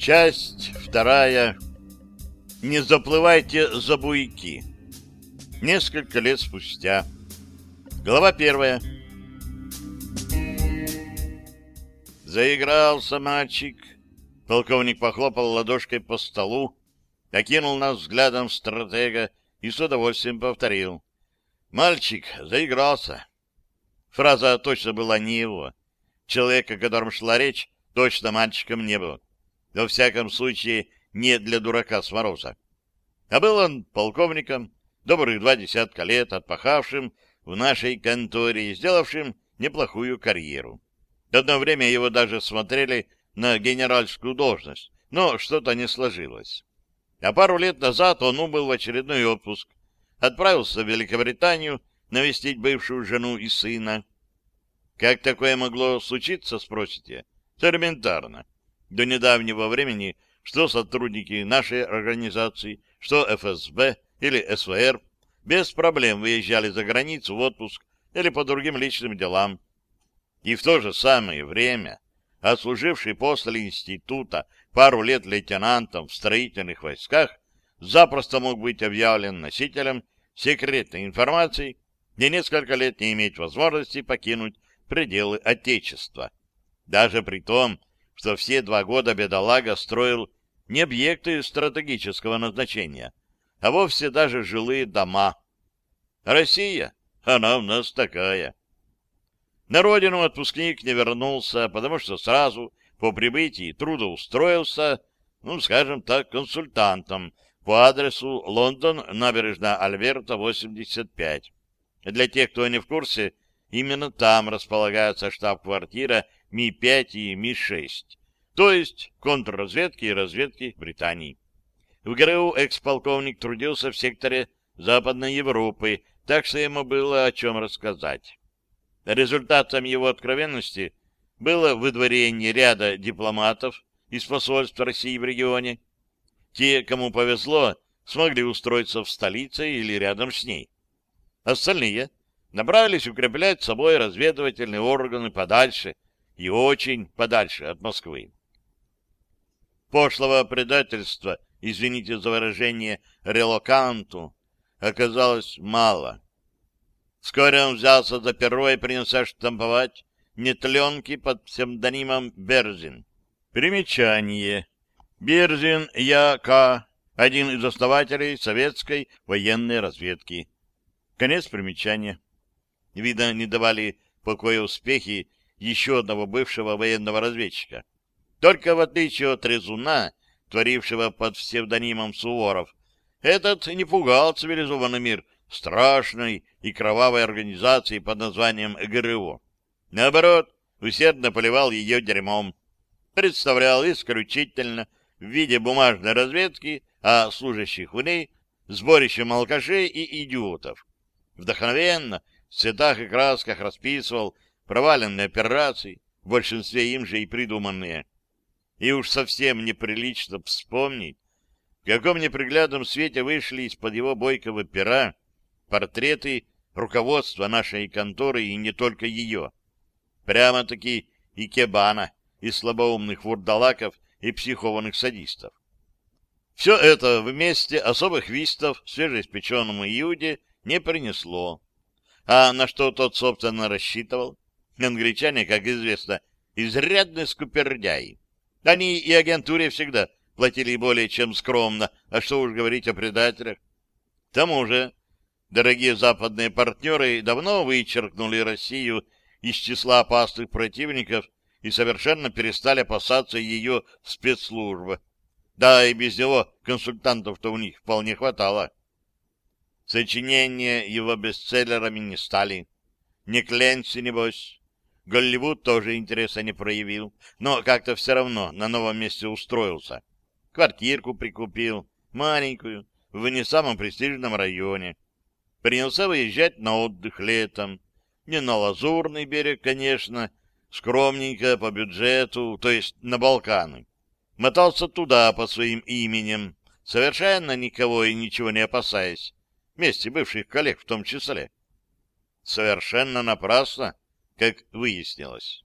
Часть вторая. Не заплывайте за буйки. Несколько лет спустя. Глава первая. Заигрался мальчик. Полковник похлопал ладошкой по столу, окинул нас взглядом стратега и с удовольствием повторил. Мальчик заигрался. Фраза точно была не его. Человек, о котором шла речь, точно мальчиком не был. Во всяком случае, не для дурака с. А был он полковником, добрых два десятка лет, отпахавшим в нашей конторе и сделавшим неплохую карьеру. Одно время его даже смотрели на генеральскую должность, но что-то не сложилось. А пару лет назад он убыл в очередной отпуск, отправился в Великобританию навестить бывшую жену и сына. Как такое могло случиться, спросите? Элементарно. До недавнего времени что сотрудники нашей организации, что ФСБ или СВР без проблем выезжали за границу в отпуск или по другим личным делам. И в то же самое время отслуживший после института пару лет лейтенантом в строительных войсках запросто мог быть объявлен носителем секретной информации и несколько лет не иметь возможности покинуть пределы Отечества. Даже при том, что все два года бедолага строил не объекты стратегического назначения, а вовсе даже жилые дома. Россия, она у нас такая. На родину отпускник не вернулся, потому что сразу по прибытии трудоустроился, ну, скажем так, консультантом по адресу Лондон, набережная Альберта, 85. Для тех, кто не в курсе, именно там располагается штаб-квартира Ми-5 и Ми-6, то есть контрразведки и разведки Британии. В ГРУ экс-полковник трудился в секторе Западной Европы, так что ему было о чем рассказать. Результатом его откровенности было выдворение ряда дипломатов из посольств России в регионе. Те, кому повезло, смогли устроиться в столице или рядом с ней. Остальные направились укреплять собой разведывательные органы подальше и очень подальше от Москвы. Пошлого предательства, извините за выражение, релоканту, оказалось мало. Вскоре он взялся за перо и принялся штамповать нетленки под псевдонимом Берзин. Примечание. Берзин Я.К., один из основателей советской военной разведки. Конец примечания. Видно, не давали покоя успехи еще одного бывшего военного разведчика. Только в отличие от Резуна, творившего под псевдонимом Суворов, этот не пугал цивилизованный мир страшной и кровавой организации под названием ГРУ. Наоборот, усердно поливал ее дерьмом. Представлял исключительно в виде бумажной разведки, а служащих в ней сборище алкашей и идиотов. Вдохновенно в цветах и красках расписывал проваленные операции, в большинстве им же и придуманные. И уж совсем неприлично вспомнить, в каком неприглядном свете вышли из-под его бойкого пера портреты руководства нашей конторы и не только ее. Прямо-таки и кебана, и слабоумных вурдалаков, и психованных садистов. Все это вместе особых вистов свежеиспеченному Иуде не принесло. А на что тот, собственно, рассчитывал? Англичане, как известно, изрядные скупердяи. Они и агентуре всегда платили более чем скромно, а что уж говорить о предателях. К тому же, дорогие западные партнеры давно вычеркнули Россию из числа опасных противников и совершенно перестали опасаться ее спецслужбы. Да, и без него консультантов-то у них вполне хватало. Сочинения его бестселлерами не стали. Не Кленси, небось. Голливуд тоже интереса не проявил, но как-то все равно на новом месте устроился. Квартирку прикупил, маленькую, в не самом престижном районе. Принялся выезжать на отдых летом. Не на Лазурный берег, конечно, скромненько по бюджету, то есть на Балканы. Мотался туда по своим именем, совершенно никого и ничего не опасаясь, вместе бывших коллег в том числе. Совершенно напрасно как выяснилось.